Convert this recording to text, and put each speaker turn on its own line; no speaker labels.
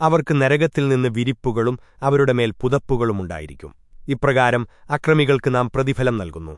അവർക്ക് നരകത്തിൽ നിന്ന് വിരിപ്പുകളും അവരുടെ മേൽ പുതപ്പുകളുമുണ്ടായിരിക്കും ഇപ്രകാരം അക്രമികൾക്ക് നാം പ്രതിഫലം നൽകുന്നു.